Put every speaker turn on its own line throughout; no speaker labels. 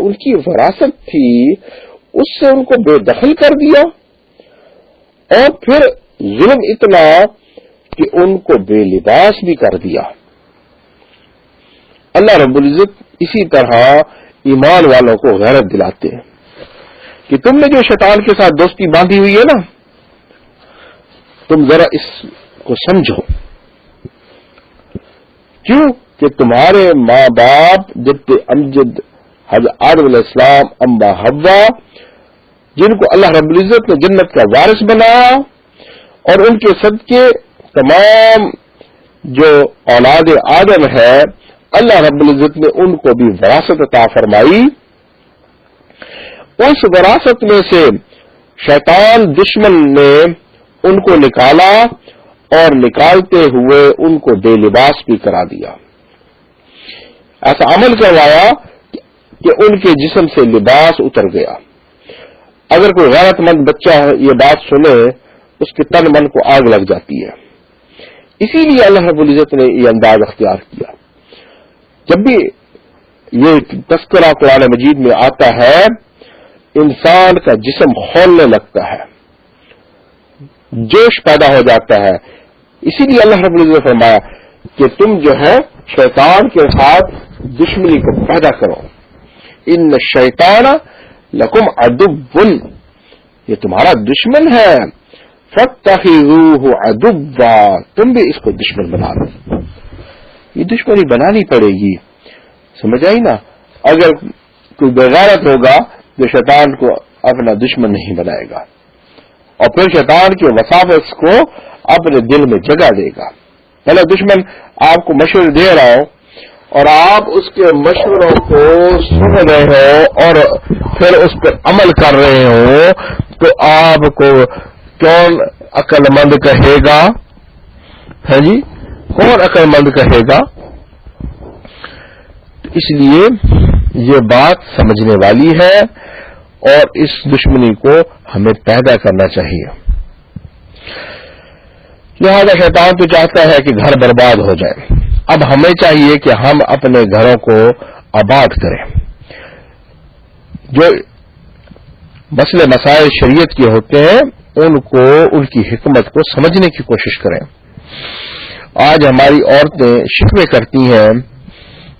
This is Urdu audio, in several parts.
ان کی وراثت تھی، اس سے ان کو بے دخل کر دیا۔ اور پھر ظلم اتنا کہ ان کو بے لباس بھی کر دیا۔ اللہ رب العزت اسی طرح ایمان والوں کو غیرت دلاتے ہیں۔ کہ تم نے جو شیطان کے ساتھ دوستی باندھی ہوئی ہے نا، تم ذرا اس کو سمجھو۔ کیوں؟ کہ تمہارے ماں باپ جد امجد حضرت آدم علیہ السلام، امبا ہوا جن کو اللہ رب العزت نے جنت کا وارث بنایا اور ان کے صدقے تمام جو اولاد آدم ہے، اللہ رب العزت نے ان کو بھی وراثت عطا فرمائی۔ اس وراثت میں سے شیطان دشمن نے ان کو نکالا اور نکالتے ہوئے ان کو بے لباس بھی کرا دیا۔ ایسا عمل کروایا کہ ان کے جسم سے لباس اتر گیا۔ اگر کوئی غیرت مند بچہ یہ بات سنے، اس کے تن من کو آگ لگ جاتی ہے۔ اسی لیے اللہ رب العزت نے یہ انداز اختیار کیا۔ جب بھی یہ تذکرہ قرآن مجید میں آتا ہے، انسان کا جسم کھولنے لگتا ہے۔ جوش پیدا ہو جاتا ہے۔ اسی لیے اللہ رب العزت نے فرمایا کہ تم جو ہے شیطان کے ساتھ دشمنی کو پیدا کرو۔ ان شیطان لکم ادب یہ تمہارا دشمن ہے۔ روح ادبا تم بھی اس کو دشمن بنا لو یہ دشمنی بنانی پڑے گی۔ سمجھ آئی نا؟ اگر کوئی بغیرت ہوگا جو شیطان کو اپنا دشمن نہیں بنائے گا، اور پھر شیطان کے وسافت کو اپنے دل میں جگہ دے گا۔ پہلے دشمن، آپ کو مشورے دے رہا ہو اور آپ اس کے مشوروں کو سن رہے ہو اور پھر اس پر عمل کر رہے ہو، تو آپ کو کون عقل مند کہے گا؟ ہے جی؟ کون عقل مند کہے گا؟ اس لیے یہ بات سمجھنے والی ہے اور اس دشمنی کو ہمیں پیدا کرنا چاہیے۔ لہذا شیطان تو چاہتا ہے کہ گھر برباد ہو جائے۔ اب ہمیں چاہیے کہ ہم اپنے گھروں کو آباد کریں۔ جو مسئلے مسائل شریعت کے ہوتے ہیں، ان کو، ان کی حکمت کو سمجھنے کی کوشش کریں۔ آج ہماری عورتیں شکوے کرتی ہیں۔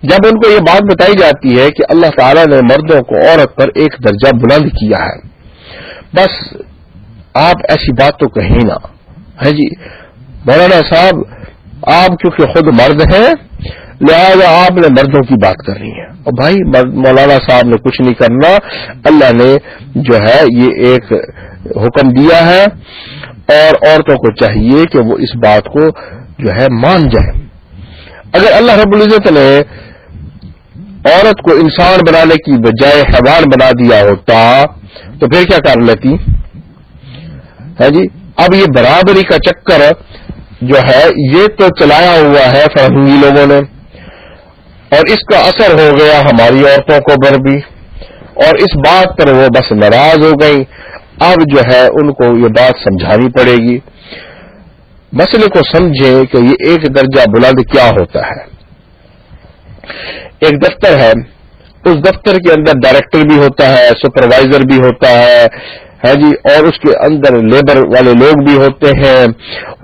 جب ان کو یہ بات بتائی جاتی ہے کہ اللہ تعالیٰ نے مردوں کو عورت پر ایک درجہ بلند کیا ہے، بس آپ ایسی بات تو کہیں نا ہے ہاں جی مولانا صاحب آپ کیونکہ خود مرد ہیں، لہذا آپ نے مردوں کی بات کرنی ہے۔ اور بھائی مولانا صاحب نے کچھ نہیں کرنا۔ اللہ نے جو ہے یہ ایک حکم دیا ہے۔ اور عورتوں کو چاہیے کہ وہ اس بات کو جو ہے مان جائے اگر اللہ رب العزت نے عورت کو انسان بنانے کی بجائے حیوان بنا دیا ہوتا، تو پھر کیا کر لیتی؟ ہے جی؟ اب یہ برابری کا چکر جو ہے، یہ تو چلایا ہوا ہے فرہنگی لوگوں نے۔ اور اس کا اثر ہو گیا ہماری عورتوں کو بر بھی۔ اور اس بات پر وہ بس ناراض ہو گئی اب جو ہے، ان کو یہ بات سمجھانی پڑے گی۔ مسئلے کو سمجھیں کہ یہ ایک درجہ بلند کیا ہوتا ہے۔ ایک دفتر ہے۔ اس دفتر کے اندر ڈائریکٹر بھی ہوتا ہے، سپروائزر بھی ہوتا ہے۔ ہے جی اور اس کے اندر لیبر والے لوگ بھی ہوتے ہیں،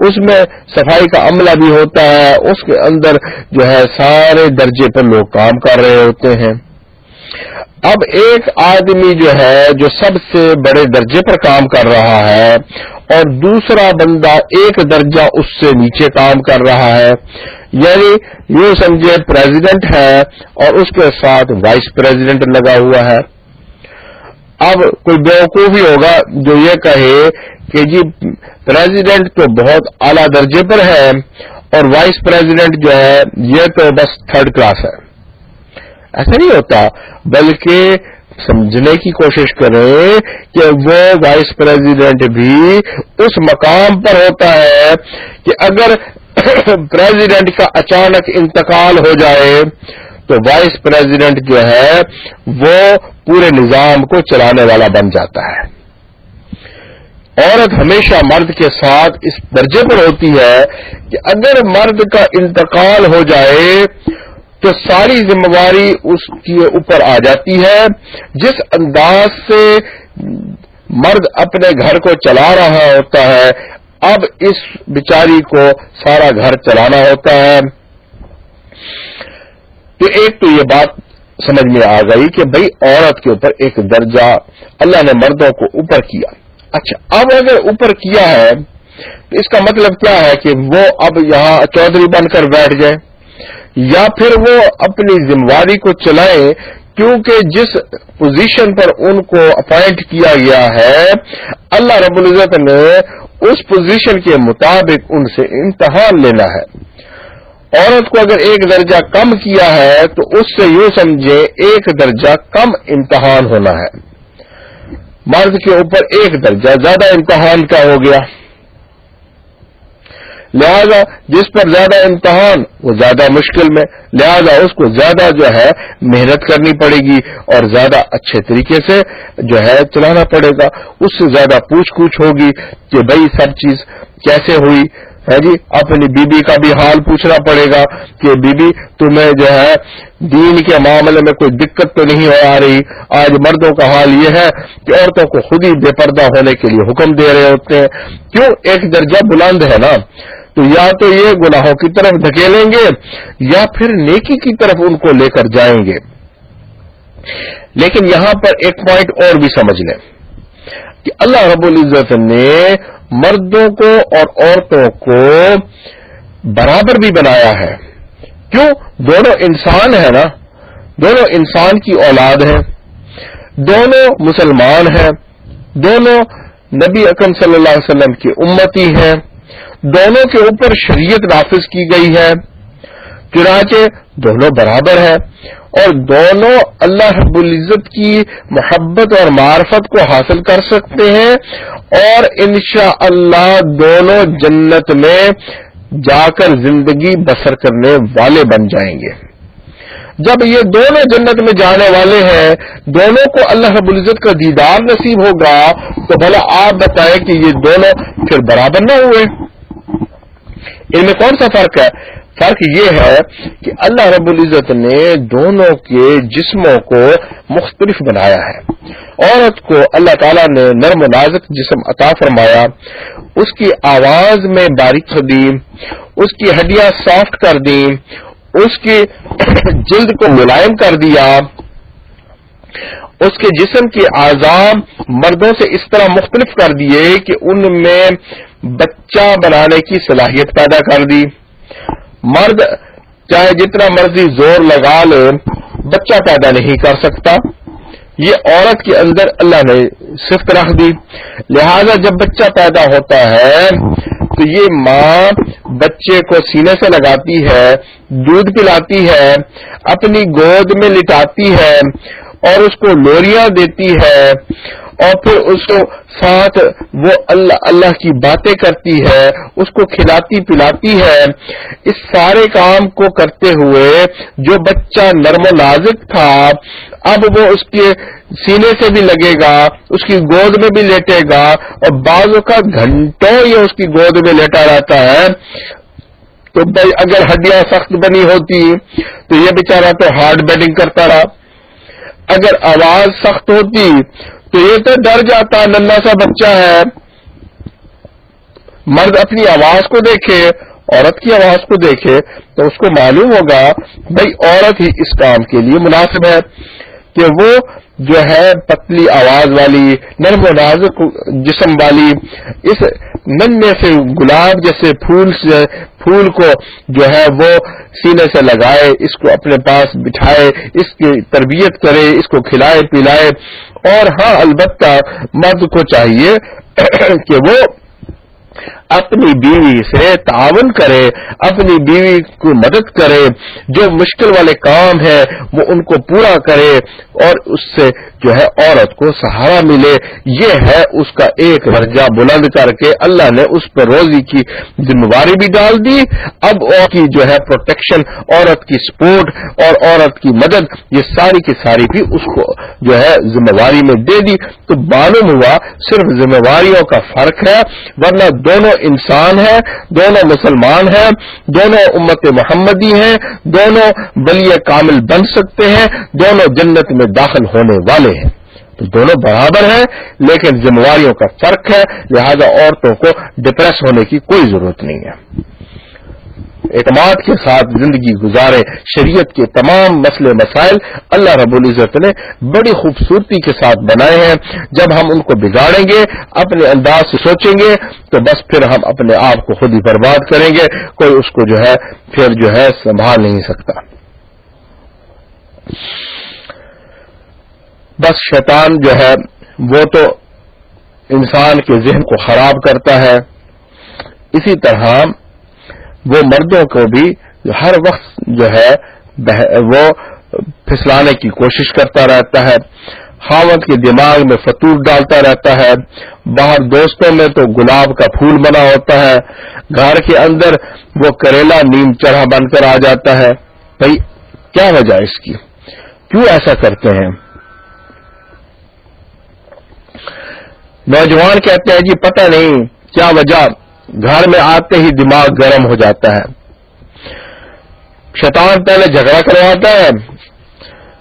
اس میں صفائی کا عملہ بھی ہوتا ہے، اس کے اندر جو ہے سارے درجے پر لوگ کام کر رہے ہوتے ہیں۔ اب ایک آدمی جو ہے، جو سب سے بڑے درجے پر کام کر رہا ہے، اور دوسرا بندہ ایک درجہ اس سے نیچے کام کر رہا ہے یعنی یوں سمجھے پریزیڈنٹ ہے، اور اس کے ساتھ وائس پریزیڈنٹ لگا ہوا ہے۔ اب کوئی بیوقوفی ہوگا جو یہ کہے کہ جی پریزیڈنٹ تو بہت اعلی درجے پر ہے اور وائس پریزیڈنٹ جو ہے یہ تو بس تھرڈ کلاس ہے۔ ایسا نہیں ہوتا، بلکہ سمجھنے کی کوشش کریں کہ وہ وائس پریزیڈنٹ بھی اس مقام پر ہوتا ہے کہ اگر پریزیڈنٹ کا اچانک انتقال ہو جائے تو وائس پریزیڈنٹ جو ہے وہ پورے نظام کو چلانے والا بن جاتا ہے۔ عورت ہمیشہ مرد کے ساتھ اس درجے پر ہوتی ہے کہ اگر مرد کا انتقال ہو جائے تو ساری ذمہ داری اس کے اوپر آ جاتی ہے۔ جس انداز سے مرد اپنے گھر کو چلا رہا ہوتا ہے، اب اس بیچاری کو سارا گھر چلانا ہوتا ہے۔ تو ایک تو یہ بات سمجھ میں آ گئی کہ بھئی عورت کے اوپر ایک درجہ اللہ نے مردوں کو اوپر کیا۔ اچھا اب اگر اوپر کیا ہے، تو اس کا مطلب کیا ہے کہ وہ اب یہاں چودھری بن کر بیٹھ جائے، یا پھر وہ اپنی ذمہ داری کو چلائیں کیونکہ جس پوزیشن پر ان کو اپوائنٹ کیا گیا ہے، اللہ رب العزت نے اس پوزیشن کے مطابق ان سے امتحان لینا ہے۔ عورت کو اگر ایک درجہ کم کیا ہے تو اس سے یوں سمجھے ایک درجہ کم امتحان ہونا ہے۔ مرد کے اوپر ایک درجہ زیادہ امتحان کا ہو گیا۔ لہذا جس پر زیادہ امتحان، وہ زیادہ مشکل میں، لہذا اس کو زیادہ جو ہے محنت کرنی پڑے گی اور زیادہ اچھے طریقے سے جو ہے چلانا پڑے گا۔ اس سے زیادہ پوچھ گچھ ہوگی کہ بھائی سب چیز کیسے ہوئی؟ ہے جی؟ اپنی بیوی کا بھی حال پوچھنا پڑے گا کہ بیوی تمہیں جو ہے دین کے معاملے میں کوئی دقت تو نہیں آ رہی؟ آج مردوں کا حال یہ ہے کہ عورتوں کو خود ہی بے پردہ ہونے کے لیے حکم دے رہے ہوتے ہیں۔ کیوں؟ ایک درجہ بلند ہے نا۔ تو یا تو یہ گناہوں کی طرف دھکیلیں گے یا پھر نیکی کی طرف ان کو لے کر جائیں گے۔ لیکن یہاں پر ایک پوائنٹ اور بھی سمجھ لیں کہ اللہ رب العزت نے مردوں کو اور عورتوں کو برابر بھی بنایا ہے۔ کیوں؟ دونوں انسان ہیں نا۔ دونوں انسان کی اولاد ہیں۔ دونوں مسلمان ہیں۔ دونوں نبی اکم صلی اللہ علیہ وسلم کی امتی ہیں۔ دونوں کے اوپر شریعت نافذ کی گئی ہے۔ چنانچہ دونوں برابر ہیں۔ اور دونوں اللہ رب العزت کی محبت اور معرفت کو حاصل کر سکتے ہیں اور انشاء اللہ دونوں جنت میں جا کر زندگی بسر کرنے والے بن جائیں گے۔ جب یہ دونوں جنت میں جانے والے ہیں، دونوں کو اللہ رب العزت کا دیدار نصیب ہوگا، تو بھلا آپ بتائیں کہ یہ دونوں پھر برابر نہ ہوئے۔ ان میں کون سا فرق ہے؟ فرق یہ ہے کہ اللہ رب العزت نے دونوں کے جسموں کو مختلف بنایا ہے۔ عورت کو اللہ تعالیٰ نے نرم و نازک جسم عطا فرمایا، اس کی آواز میں باریک دی، اس کی ہڈیاں سافٹ کر دی، اس کی جلد کو ملائم کر دیا۔ اس کے جسم کے آزام مردوں سے اس طرح مختلف کر دیے کہ ان میں بچہ بنانے کی صلاحیت پیدا کر دی۔ مرد چاہے جتنا مرضی زور لگا لے، بچہ پیدا نہیں کر سکتا۔ یہ عورت کے اندر اللہ نے صفت رکھ دی۔ لہذا جب بچہ پیدا ہوتا ہے، تو یہ ماں بچے کو سینے سے لگاتی ہے، دودھ پلاتی ہے، اپنی گود میں لٹاتی ہے اور اس کو لوریاں دیتی ہے اور پھر اس کو ساتھ وہ اللہ اللہ کی باتیں کرتی ہے، اس کو کھلاتی پلاتی ہے۔ اس سارے کام کو کرتے ہوئے جو بچہ نرم و نازک تھا، اب وہ اس کے سینے سے بھی لگے گا، اس کی گود میں بھی لیٹے گا اور بعضوں کا گھنٹوں یہ اس کی گود میں لیٹا رہتا ہے۔ تو بھائی اگر ہڈیاں سخت بنی ہوتی تو یہ بیچارہ تو ہارڈ بیڈنگ کرتا رہا۔ اگر آواز سخت ہوتی تو یہ تو ڈر جاتا ننا سا بچہ ہے۔ مرد اپنی آواز کو دیکھے، عورت کی آواز کو دیکھے تو اس کو معلوم ہوگا بھائی عورت ہی اس کام کے لیے مناسب ہے۔ کہ وہ جو ہے پتلی آواز والی، نرم و نازک جسم والی، اس ننے سے گلاب جیسے پھول سے، پھول کو جو ہے وہ سینے سے لگائے، اس کو اپنے پاس بٹھائے، اس کی تربیت کرے، اس کو کھلائے، پلائے۔ اور ہاں البتہ مرد کو چاہیے کہ وہ اپنی بیوی سے تعاون کرے، اپنی بیوی کو مدد کرے، جو مشکل والے کام ہیں وہ ان کو پورا کرے اور اس سے جو ہے عورت کو سہارا ملے۔ یہ ہے اس کا ایک درجہ بلند کر کے اللہ نے اس پر روزی کی ذمہ داری بھی ڈال دی۔ اب اور کی جو ہے پروٹیکشن، عورت کی سپورٹ اور عورت کی مدد، یہ ساری کی ساری بھی اس کو جو ہے ذمہ داری میں دے دی۔ تو معلوم ہوا صرف ذمہ داریوں کا فرق ہے، ورنہ دونوں انسان ہیں دونوں مسلمان ہیں، دونوں امت محمدی ہیں، دونوں بلی کامل بن سکتے ہیں، دونوں جنت میں داخل ہونے والے ہیں۔ تو دونوں برابر ہیں، لیکن ذمہ کا فرق ہے، لہذا عورتوں کو ڈپریس ہونے کی کوئی ضرورت نہیں ہے۔ اعتماد کے ساتھ زندگی گزارے شریعت کے تمام مسئلے مسائل اللہ رب العزت نے بڑی خوبصورتی کے ساتھ بنائے ہیں۔ جب ہم ان کو بگاڑیں گے، اپنے انداز سے سوچیں گے، تو بس پھر ہم اپنے آپ کو خود ہی برباد کریں گے۔ کوئی اس کو جو ہے، پھر جو ہے، سنبھال نہیں سکتا۔ بس شیطان جو ہے، وہ تو انسان کے ذہن کو خراب کرتا ہے۔ اسی طرح وہ مردوں کو بھی ہر وقت جو ہے وہ پھسلانے کی کوشش کرتا رہتا ہے خاوت کے دماغ میں فتور ڈالتا رہتا ہے، باہر دوستوں میں تو گلاب کا پھول بنا ہوتا ہے، گھر کے اندر وہ کریلا نیم چڑھا بن کر آ جاتا ہے۔ بھائی، کیا وجہ اس کی؟ کیوں ایسا کرتے ہیں؟ نوجوان کہتے ہیں جی پتہ نہیں کیا وجہ۔ گھر میں آتے ہی دماغ گرم ہو جاتا ہے۔ شیطان پہلے جھگڑا کرواتا ہے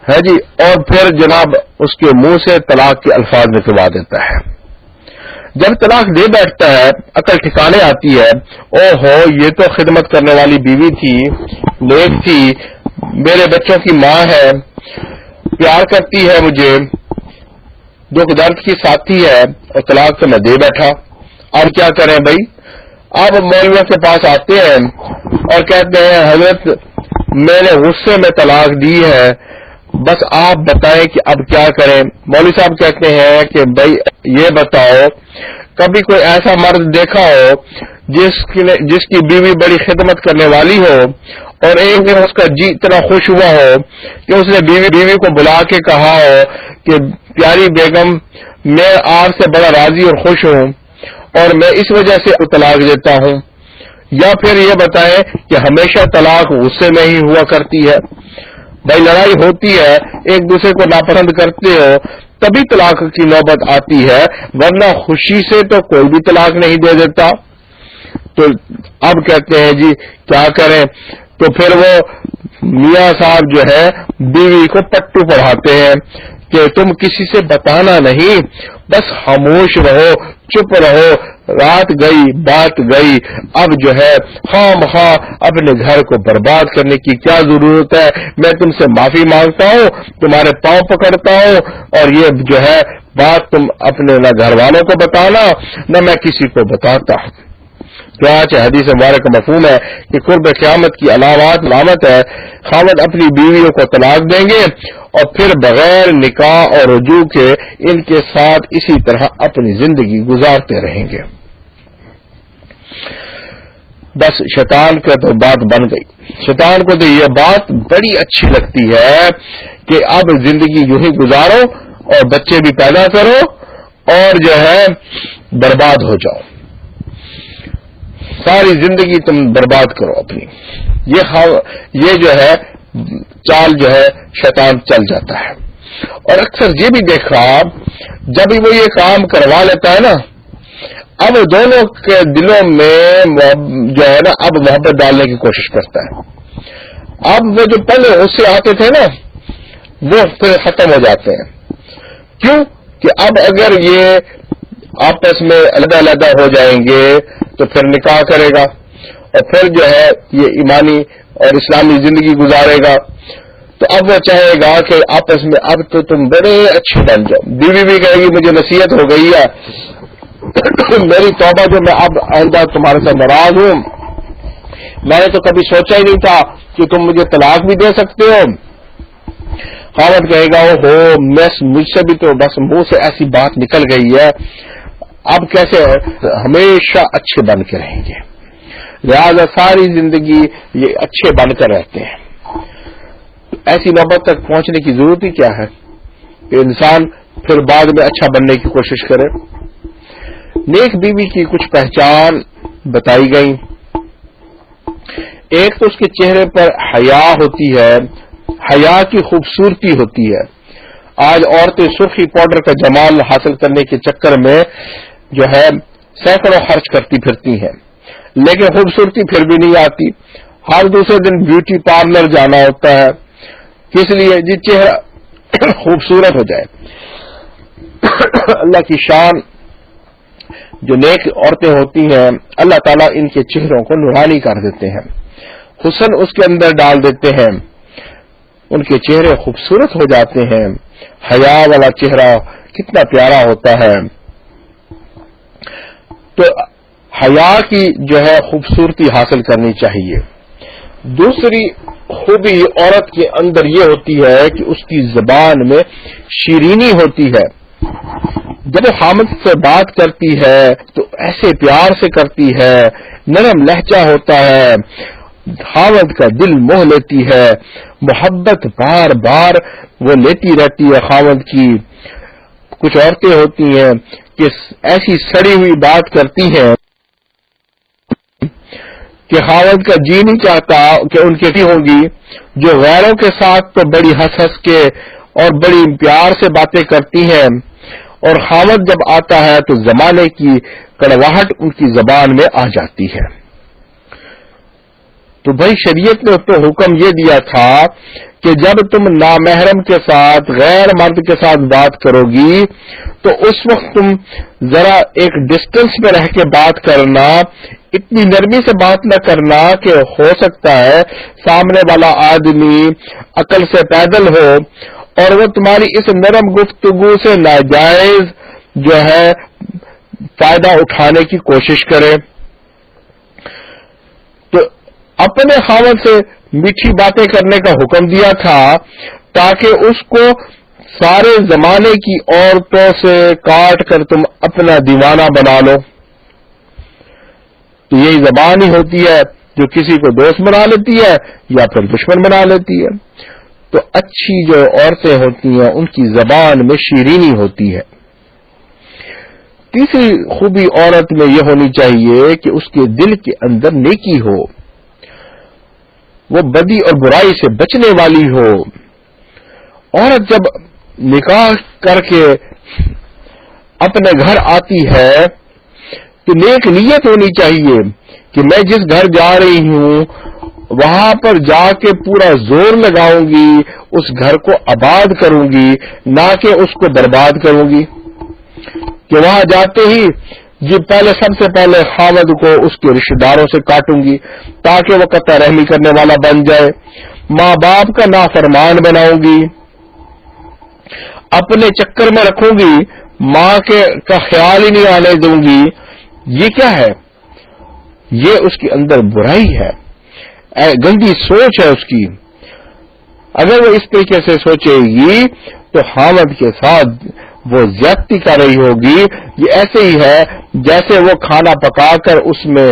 ہے جی؟ اور پھر جناب اس کے منہ سے طلاق کے الفاظ نکلوا دیتا ہے۔ جب طلاق دے بیٹھتا ہے، عقل ٹھکانے آتی ہے او ہو یہ تو خدمت کرنے والی بیوی تھی، نیک تھی، میرے بچوں کی ماں ہے، پیار کرتی ہے مجھے، دکھ درد کی ساتھی ہے، اور طلاق تو میں دے بیٹھا۔ اب کیا کریں بھائی؟ اب مولویوں کے پاس آتے ہیں اور کہتے ہیں، حضرت، میں نے غصے میں طلاق دی ہے، بس آپ بتائیں کہ اب کیا کریں۔ مولوی صاحب کہتے ہیں کہ بھائی، یہ بتاؤ، کبھی کوئی ایسا مرد دیکھا ہو، جس کی جس کی بیوی بڑی خدمت کرنے والی ہو، اور ایک دن اس کا جی اتنا خوش ہوا ہو کہ اس نے بیوی بیوی کو بلا کے کہا ہو کہ، پیاری بیگم، میں آپ سے بڑا راضی اور خوش ہوں۔ اور میں اس وجہ سے طلاق دیتا ہوں۔ یا پھر یہ بتائیں کہ ہمیشہ طلاق غصے میں ہی ہوا کرتی ہے۔ بھائی لڑائی ہوتی ہے، ایک دوسرے کو ناپسند کرتے ہو، تبھی طلاق کی نوبت آتی ہے، ورنہ خوشی سے تو کوئی بھی طلاق نہیں دے دیتا۔ تو اب کہتے ہیں جی کیا کریں؟ تو پھر وہ میاں صاحب جو ہے بیوی کو پٹو پڑھاتے ہیں۔ کہ تم کسی سے بتانا نہیں، بس خاموش رہو، چپ رہو، رات گئی، بات گئی، اب جو ہے، خواہ مخواہ اپنے گھر کو برباد کرنے کی کیا ضرورت ہے؟ میں تم سے معافی مانگتا ہوں، تمہارے پاؤں پکڑتا ہوں، اور یہ جو ہے، بات تم اپنے نہ گھر والوں کو بتانا، نہ میں کسی کو بتاتا ہوں۔ چنانچہ حدیث مبارک مفہوم ہے کہ قرب قیامت کی علامات علامت ہے خامد اپنی بیویوں کو طلاق دیں گے اور پھر بغیر نکاح اور رجوع کے ان کے ساتھ اسی طرح اپنی زندگی گزارتے رہیں گے۔ بس شیطان کا تو بات بن گئی۔ شیطان کو تو یہ بات بڑی اچھی لگتی ہے کہ اب زندگی یوں ہی گزارو اور بچے بھی پیدا کرو اور جو ہے برباد ہو جاؤ۔ ساری زندگی تم برباد کرو اپنی۔ یہ یہ جو ہے، چال جو ہے، شیطان چل جاتا ہے۔ اور اکثر یہ بھی دیکھا جب وہ یہ کام کروا لیتا ہے نا، اب دونوں کے دلوں میں جو ہے نا، اب محبت ڈالنے کی کوشش کرتا ہے۔ اب وہ جو پل اس سے آتے تھے نا، وہ پھر ختم ہو جاتے ہیں۔ کیوں؟ کہ اب اگر یہ آپس میں علیحدہ علیحدہ ہو جائیں گے تو پھر نکاح کرے گا اور پھر جو ہے یہ ایمانی اور اسلامی زندگی گزارے گا۔ تو اب وہ چاہے گا کہ آپس میں اب تو تم بڑے اچھے بن جاؤ۔ بیوی بھی کہے گی، مجھے نصیحت ہو گئی ہے۔ میری توبہ جو میں اب آئندہ تمہارے ساتھ ناراض ہوں۔ میں نے تو کبھی سوچا ہی نہیں تھا کہ تم مجھے طلاق بھی دے سکتے ہو۔ خاوت کہے گا ہو مجھ سے بھی تو بس منہ سے ایسی بات نکل گئی ہے۔ اب کیسے ہمیشہ اچھے بن کے رہیں گے۔ لہذا ساری زندگی یہ اچھے بن کر رہتے ہیں۔ ایسی نوبت تک پہنچنے کی ضرورت ہی کیا ہے؟ کہ انسان پھر بعد میں اچھا بننے کی کوشش کرے۔ نیک بیوی کی کچھ پہچان بتائی گئی ایک تو اس کے چہرے پر حیا ہوتی ہے، حیا کی خوبصورتی ہوتی ہے۔ آج عورتیں سرخی پاؤڈر کا جمال حاصل کرنے کے چکر میں جو ہے سینکڑوں خرچ کرتی پھرتی ہیں۔ لیکن خوبصورتی پھر بھی نہیں آتی۔ ہر دوسرے دن بیوٹی پارلر جانا ہوتا ہے۔ کس لیے؟ جی چہرہ خوبصورت ہو جائے۔ اللہ کی شان جو نیک عورتیں ہوتی ہیں، اللہ تعالیٰ ان کے چہروں کو نورانی کر دیتے ہیں۔ حسن اس کے اندر ڈال دیتے ہیں۔ ان کے چہرے خوبصورت ہو جاتے ہیں۔ حیا والا چہرہ کتنا پیارا ہوتا ہے۔ تو حیا کی جو ہے خوبصورتی حاصل کرنی چاہیے۔ دوسری خوبی عورت کے اندر یہ ہوتی ہے کہ اس کی زبان میں شیرینی ہوتی ہے۔ جب حامد سے بات کرتی ہے تو ایسے پیار سے کرتی ہے، نرم لہجہ ہوتا ہے، حامد کا دل موہ لیتی ہے، محبت بار بار وہ لیتی رہتی ہے خامد کی۔ کچھ عورتیں ہوتی ہیں کہ ایسی سڑی ہوئی بات کرتی ہیں کہ خاوند کا جی نہیں چاہتا کہ ان کی ہوں گی جو غیروں کے ساتھ تو بڑی ہنس ہنس کے اور بڑی پیار سے باتیں کرتی ہیں۔ اور خاوند جب آتا ہے تو زمانے کی کڑواہٹ ان کی زبان میں آ جاتی ہے۔ تو بھائی شریعت نے اس کو حکم یہ دیا تھا کہ جب تم نامحرم کے ساتھ، غیر مرد کے ساتھ بات کرو گی تو اس وقت تم ذرا ایک ڈسٹینس میں رہ کے بات کرنا، اتنی نرمی سے بات نہ کرنا کہ ہو سکتا ہے سامنے والا آدمی عقل سے پیدل ہو اور وہ تمہاری اس نرم گفتگو سے ناجائز جو ہے، فائدہ اٹھانے کی کوشش کرے۔ اپنے خاون سے میٹھی باتیں کرنے کا حکم دیا تھا تاکہ اس کو سارے زمانے کی عورتوں سے کاٹ کر تم اپنا دیوانہ بنا لو۔ تو یہی زبان ہی ہوتی ہے جو کسی کو دوست بنا لیتی ہے یا پھر دشمن بنا لیتی ہے۔ تو اچھی جو عورتیں ہوتی ہیں، ان کی زبان میں شیرینی ہوتی ہے۔ تیسری خوبی عورت میں یہ ہونی چاہیے کہ اس کے دل کے اندر نیکی ہو۔ وہ بدی اور برائی سے بچنے والی ہو۔ عورت جب نکاح کر کے اپنے گھر آتی ہے تو نیک نیت ہونی چاہیے کہ میں جس گھر جا رہی ہوں، وہاں پر جا کے پورا زور لگاؤں گی، اس گھر کو آباد کروں گی، نہ کہ اس کو برباد کروں گی۔ کہ وہاں جاتے ہی جی پہلے سب سے پہلے خامد کو اس کے رشتے داروں سے کاٹوں گی تاکہ وہ قطع رحمی کرنے والا بن جائے۔ ماں باپ کا نافرمان بناؤں گی۔ اپنے چکر میں رکھوں گی۔ ماں کے کا خیال ہی نہیں آنے دوں گی۔ یہ کیا ہے؟ یہ اس کے اندر برائی ہے۔ گندی سوچ ہے اس کی۔ اگر وہ اس طریقے سے سوچے گی، تو حامد کے ساتھ وہ زیادتی کر رہی ہوگی، یہ ایسے ہی ہے جیسے وہ کھانا پکا کر اس میں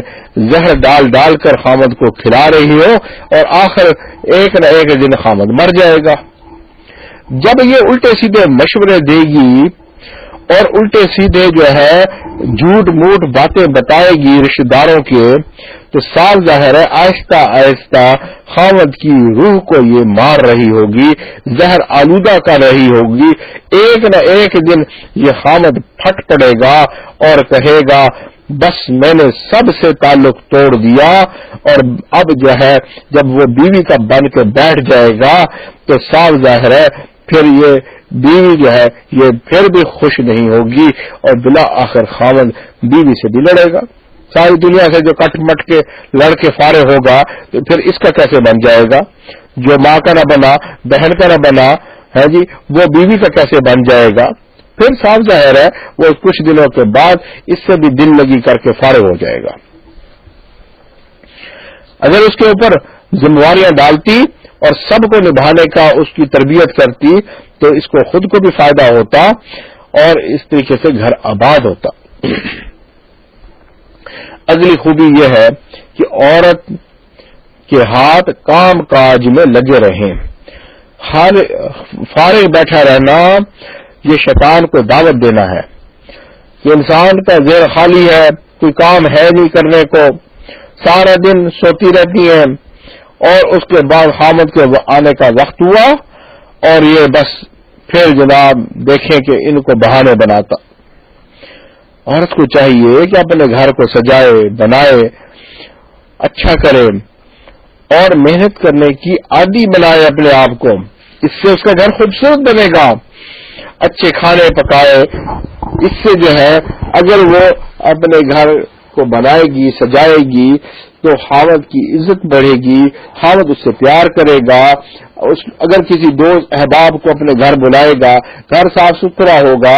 زہر ڈال ڈال کر حامد کو کھلا رہی ہو اور آخر ایک نہ ایک دن حامد مر جائے گا۔ جب یہ الٹے سیدھے مشورے دے گی اور الٹے سیدھے جو ہے، جھوٹ موٹ باتیں بتائے گی رشتے داروں کے، تو صاف ظاہر ہے، آہستہ آہستہ خامد کی روح کو یہ مار رہی ہوگی، زہر آلودہ کر رہی ہوگی۔ ایک نہ ایک دن یہ خامد پھٹ پڑے گا اور کہے گا، بس میں نے سب سے تعلق توڑ دیا۔ اور اب جو ہے، جب وہ بیوی کا بن کے بیٹھ جائے گا، تو صاف ظاہر ہے پھر یہ بیوی جو ہے، یہ پھر بھی خوش نہیں ہوگی اور بلا آخر خاون بیوی سے بھی لڑے گا۔ ساری دنیا سے جو کٹ مٹ کے لڑ کے فارے ہوگا تو پھر اس کا کیسے بن جائے گا؟ جو ماں کا نہ بنا، بہن کا نہ بنا، ہے جی؟ وہ بیوی کا کیسے بن جائے گا؟ پھر صاف ظاہر ہے، وہ کچھ دنوں کے بعد اس سے بھی دل لگی کر کے فارغ ہو جائے گا۔ اگر اس کے اوپر ذمہ ڈالتی اور سب کو نبھانے کا اس کی تربیت کرتی تو اس کو خود کو بھی فائدہ ہوتا اور اس طریقے سے گھر آباد ہوتا۔ اگلی خوبی یہ ہے کہ عورت کے ہاتھ کام کاج میں لگے رہیں۔ فارغ بیٹھا رہنا یہ شیطان کو دعوت دینا ہے۔ کہ انسان کا زیر خالی ہے، کوئی کام ہے نہیں کرنے کو۔ سارا دن سوتی رہتی ہے اور اس کے بعد حامد کے آنے کا وقت ہوا اور یہ بس پھر جناب دیکھیں کہ ان کو بہانے بناتا۔ عورت کو چاہیے کہ اپنے گھر کو سجائے، بنائے اچھا کرے اور محنت کرنے کی عادی بنائے اپنے آپ کو۔ اس سے اس کا گھر خوبصورت بنے گا۔ اچھے کھانے پکائے۔ اس سے جو ہے، اگر وہ اپنے گھر کو بنائے گی، سجائے گی، تو حامد کی عزت بڑھے گی حامد اس سے پیار کرے گا اگر کسی دوست احباب کو اپنے گھر بلائے گا، گھر صاف ستھرا ہوگا،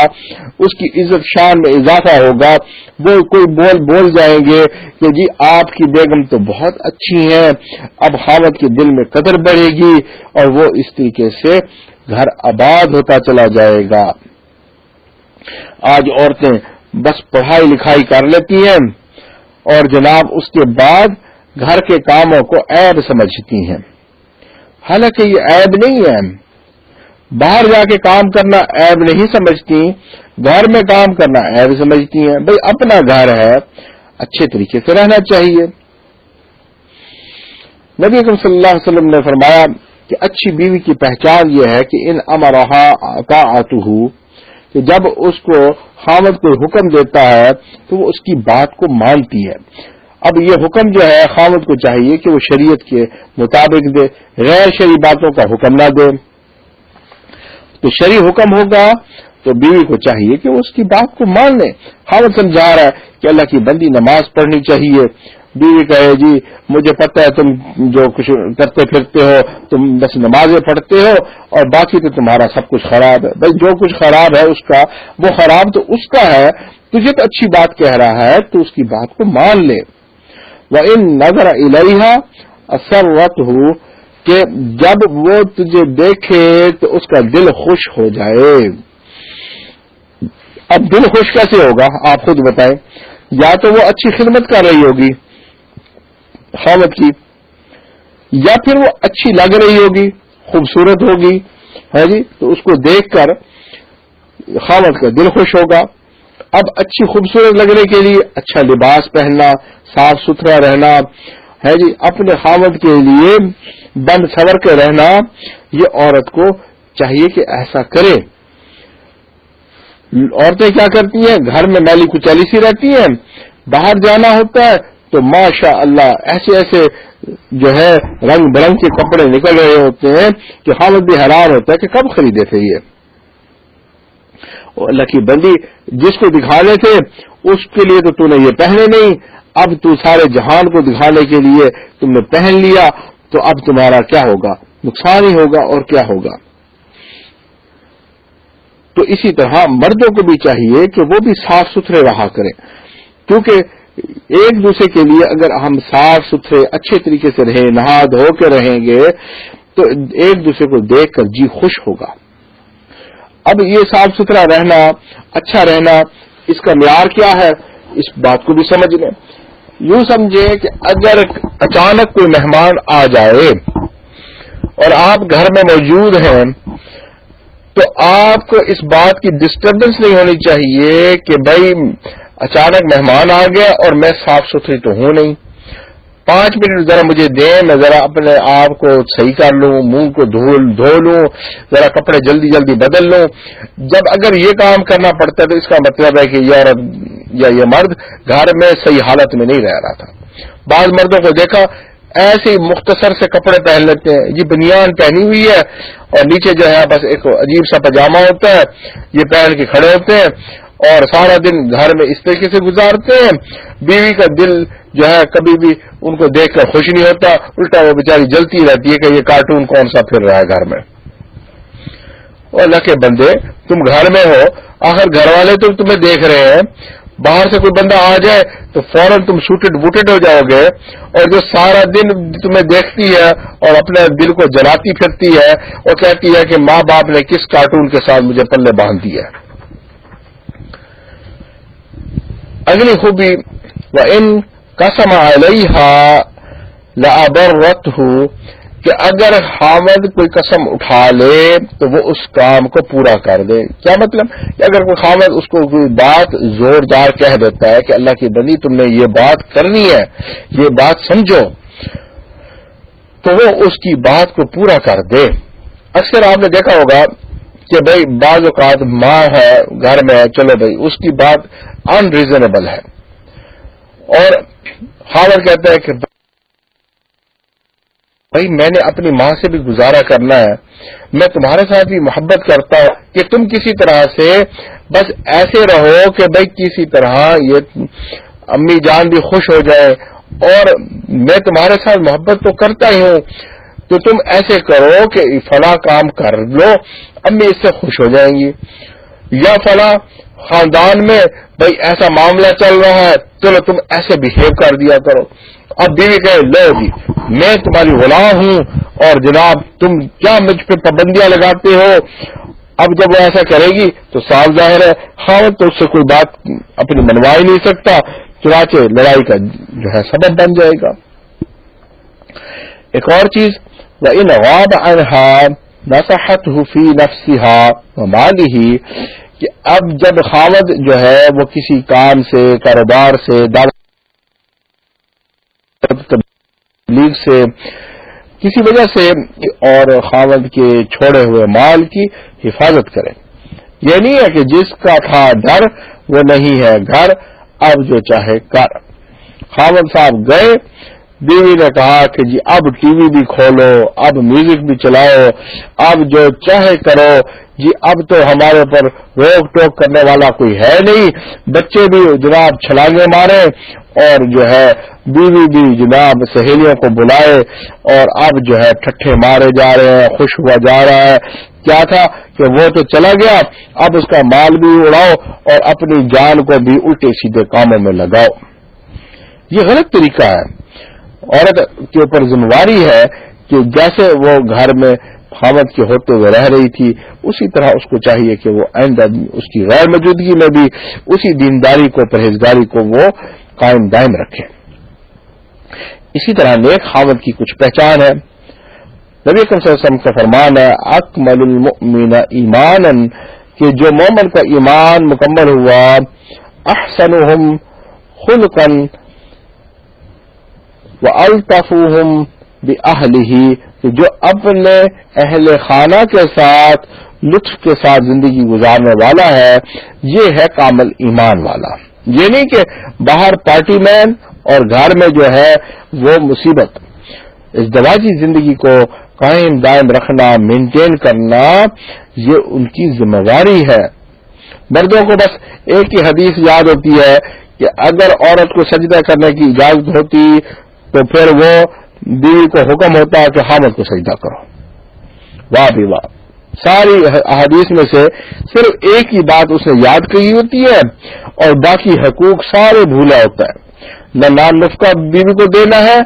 اس کی عزت شان میں اضافہ ہوگا، وہ کوئی بول بول جائیں گے کہ جی آپ کی بیگم تو بہت اچھی ہیں، اب حامد کے دل میں قدر بڑھے گی اور وہ اس طریقے سے گھر آباد ہوتا چلا جائے گا۔ آج عورتیں بس پڑھائی لکھائی کر لیتی ہیں۔ اور جناب اس کے بعد گھر کے کاموں کو عیب سمجھتی ہیں۔ حالانکہ یہ عیب نہیں ہے۔ باہر جا کے کام کرنا عیب نہیں سمجھتی، گھر میں کام کرنا عیب سمجھتی ہیں۔ بھئی اپنا گھر ہے، اچھے طریقے سے رہنا چاہیے۔ نبی اکم صلی اللہ علیہ وسلم نے فرمایا کہ اچھی بیوی کی پہچان یہ ہے کہ ان امرحا کا آتو کہ جب اس کو خامد کوئی حکم دیتا ہے تو وہ اس کی بات کو مانتی ہے۔ اب یہ حکم جو ہے خامد کو چاہیے کہ وہ شریعت کے مطابق دے، غیر شریع باتوں کا حکم نہ دے۔ تو شریع حکم ہوگا تو بیوی کو چاہیے کہ وہ اس کی بات کو مان لے۔ خامد سمجھا رہا ہے کہ اللہ کی بندی نماز پڑھنی چاہیے۔ بیوی کہے جی مجھے پتہ ہے تم جو کچھ کرتے پھرتے ہو، تم بس نمازیں پڑھتے ہو اور باقی تو تمہارا سب کچھ خراب ہے۔ بھائی جو کچھ خراب ہے اس کا، وہ خراب تو اس کا ہے، تجھے تو اچھی بات کہہ رہا ہے، تو اس کی بات کو مان لے۔ وہ ان نظر الحا اثر وقت ہو کہ جب وہ تجھے دیکھے تو اس کا دل خوش ہو جائے۔ اب دل خوش کیسے ہوگا؟ آپ خود بتائیں۔ یا تو وہ اچھی خدمت کر رہی ہوگی۔ خامد کی یا پھر وہ اچھی لگ رہی ہوگی، خوبصورت ہوگی، ہے جی؟ تو اس کو دیکھ کر خامد کا دل خوش ہوگا۔ اب اچھی خوبصورت لگنے کے لیے اچھا لباس پہننا، صاف ستھرا رہنا، ہے جی؟ اپنے خامد کے لیے بند سور کے رہنا، یہ عورت کو چاہیے کہ ایسا کرے۔ عورتیں کیا کرتی ہیں؟ گھر میں میلی کچیلی سی رہتی ہیں، باہر جانا ہوتا ہے تو ماشاء اللہ ایسے ایسے جو ہے رنگ برنگ کے کپڑے نکل رہے ہوتے ہیں کہ حالت بھی حیران ہوتا ہے کہ کب خریدے تھے یہ؟ اللہ کی بندی جس کو دکھانے تھے، اس کے لیے تو تو نے یہ پہنے نہیں، اب تو سارے جہان کو دکھانے کے لیے تم نے پہن لیا، تو اب تمہارا کیا ہوگا؟ نقصان ہی ہوگا اور کیا ہوگا؟ تو اسی طرح مردوں کو بھی چاہیے کہ وہ بھی صاف ستھرے رہا کریں، کیونکہ ایک دوسرے کے لیے اگر ہم صاف ستھرے اچھے طریقے سے رہیں، نہا دھو کے رہیں گے، تو ایک دوسرے کو دیکھ کر جی خوش ہوگا۔ اب یہ صاف ستھرا رہنا اچھا رہنا، اس کا معیار کیا ہے؟ اس بات کو بھی سمجھ لیں۔ یوں سمجھے کہ اگر اچانک کوئی مہمان آ جائے اور آپ گھر میں موجود ہیں، تو آپ کو اس بات کی ڈسٹربنس نہیں ہونی چاہیے کہ بھائی اچانک مہمان آ گیا اور میں صاف ستھری تو ہوں نہیں۔ پانچ منٹ ذرا مجھے دیں، میں ذرا اپنے آپ کو صحیح کر لوں، منہ کو دھو لوں، ذرا کپڑے جلدی جلدی بدل لوں۔ جب اگر یہ کام کرنا پڑتا ہے تو اس کا مطلب ہے کہ یہ یا یہ مرد گھر میں صحیح حالت میں نہیں رہ رہا تھا۔ بعض مردوں کو دیکھا، ایسے ہی مختصر سے کپڑے پہن لیتے ہیں۔ یہ بنیاد پہنی ہوئی ہے اور نیچے جو ہے بس ایک عجیب سا پاجامہ ہوتا ہے، یہ پہن کے کھڑے ہوتے ہیں۔ اور سارا دن گھر میں اس طریقے سے گزارتے ہیں۔ بیوی کا دل جو ہے کبھی بھی ان کو دیکھ کر خوش نہیں ہوتا۔ الٹا وہ بیچاری جلتی رہتی ہے کہ یہ کارٹون کون سا پھر رہا ہے گھر میں۔ اور لکھے بندے، تم گھر میں ہو، آخر گھر والے تو تمہیں دیکھ رہے ہیں۔ باہر سے کوئی بندہ آ جائے تو فوراً تم سوٹڈ بوٹڈ ہو جاؤ گے۔ اور جو سارا دن تمہیں دیکھتی ہے اور اپنے دل کو جلاتی پھرتی ہے اور کہتی ہے کہ ماں باپ نے کس کارٹون کے ساتھ مجھے پلے باندھ دیا ہے۔ اگلی خوبی وہ ان قسم علیہ لابرت ہوں کہ اگر حامد کوئی قسم اٹھا لے، تو وہ اس کام کو پورا کر دے۔ کیا مطلب؟ کہ اگر کوئی حامد اس کو کوئی بات زوردار کہہ دیتا ہے کہ اللہ کی بنی تم نے یہ بات کرنی ہے، یہ بات سمجھو، تو وہ اس کی بات کو پورا کر دے۔ اکثر آپ نے دیکھا ہوگا کہ بھائی بعض اوقات ماں ہے، گھر میں ہے، چلو بھائی اس کی بات ان ریزنیبل ہے۔ اور خاور کہتا ہے کہ بھائی میں نے اپنی ماں سے بھی گزارا کرنا ہے۔ میں تمہارے ساتھ بھی محبت کرتا ہوں کہ تم کسی طرح سے بس ایسے رہو کہ بھائی کسی طرح یہ امی جان بھی خوش ہو جائے۔ اور میں تمہارے ساتھ محبت تو کرتا ہی ہوں تو تم ایسے کرو کہ فلاں کام کر لو، امی اس سے خوش ہو جائیں گی۔ یا فلاں خاندان میں بھائی ایسا معاملہ چل رہا ہے، چلو تم ایسے بہیو کر دیا کرو۔ اب بیوی کہ لو جی میں تمہاری غلام ہوں اور جناب تم کیا مجھ پہ پابندیاں لگاتے ہو؟ اب جب وہ ایسا کرے گی تو صاف ظاہر ہے ہاں تو اس سے کوئی بات اپنی منوا ہی نہیں سکتا، چنانچہ لڑائی کا جو ہے سبب بن جائے گا۔ ایک اور چیز وہ غاب انہا نصحت حفی نفسا مالی ہی کہ اب جب خاوت جو ہے وہ کسی کام سے، کاروبار سے تبلیغ سے، کسی وجہ سے اور خاوت کے چھوڑے ہوئے مال کی حفاظت کرے۔ یہ نہیں ہے کہ جس کا تھا ڈر وہ نہیں ہے گھر، اب جو چاہے کر۔ خامد صاحب گئے بیوی نے کہا کہ جی اب ٹی وی بھی کھولو، اب میوزک بھی چلاؤ، اب جو چاہے کرو۔ جی اب تو ہمارے پر روک ٹوک کرنے والا کوئی ہے نہیں۔ بچے بھی جناب چھلانگے مارے اور جو ہے بیوی بھی جناب سہیلیوں کو بلائے اور اب جو ہے ٹھٹھے مارے جا رہے ہیں، خوش ہوا جا رہا ہے۔ کیا تھا کہ وہ تو چلا گیا، اب اس کا مال بھی اڑاؤ اور اپنی جان کو بھی الٹے سیدھے کاموں میں لگاؤ۔ یہ غلط طریقہ ہے۔ عورت کے اوپر ذمہ داری ہے کہ جیسے وہ گھر میں خامد کے ہوتے ہوئے رہ رہی تھی، اسی طرح اس کو چاہیے کہ وہ آئندہ اس کی غیر موجودگی میں بھی، اسی دینداری کو، پرہیزگاری کو وہ قائم دائم رکھے۔ اسی طرح نیک خامد کی کچھ پہچان ہے۔ نبی صلی اللہ علیہ وسلم کا فرمان ہے، اکمل المؤمن ایمان کہ جو مومن کا ایمان مکمل ہوا احسنهم خلقا والطفهم باهله کہ جو اپنے اہل خانہ کے ساتھ لطف کے ساتھ زندگی گزارنے والا ہے، یہ ہے کامل ایمان والا۔ یہ نہیں کہ باہر پارٹی مین اور گھر میں جو ہے وہ مصیبت۔ اس دواجی زندگی کو قائم دائم رکھنا مینٹین کرنا، یہ ان کی ذمہ داری ہے۔ مردوں کو بس ایک ہی حدیث یاد ہوتی ہے کہ اگر عورت کو سجدہ کرنے کی اجازت ہوتی تو پھر وہ بیوی کو حکم ہوتا ہے کہ حامد کو سجدہ کرو۔ واہ بھی واہ۔ ساری احادیث میں سے صرف ایک ہی بات اس نے یاد کی ہوتی ہے اور باقی حقوق سارے بھولا ہوتا ہے۔ نہ نان نفقہ بیوی کو دینا ہے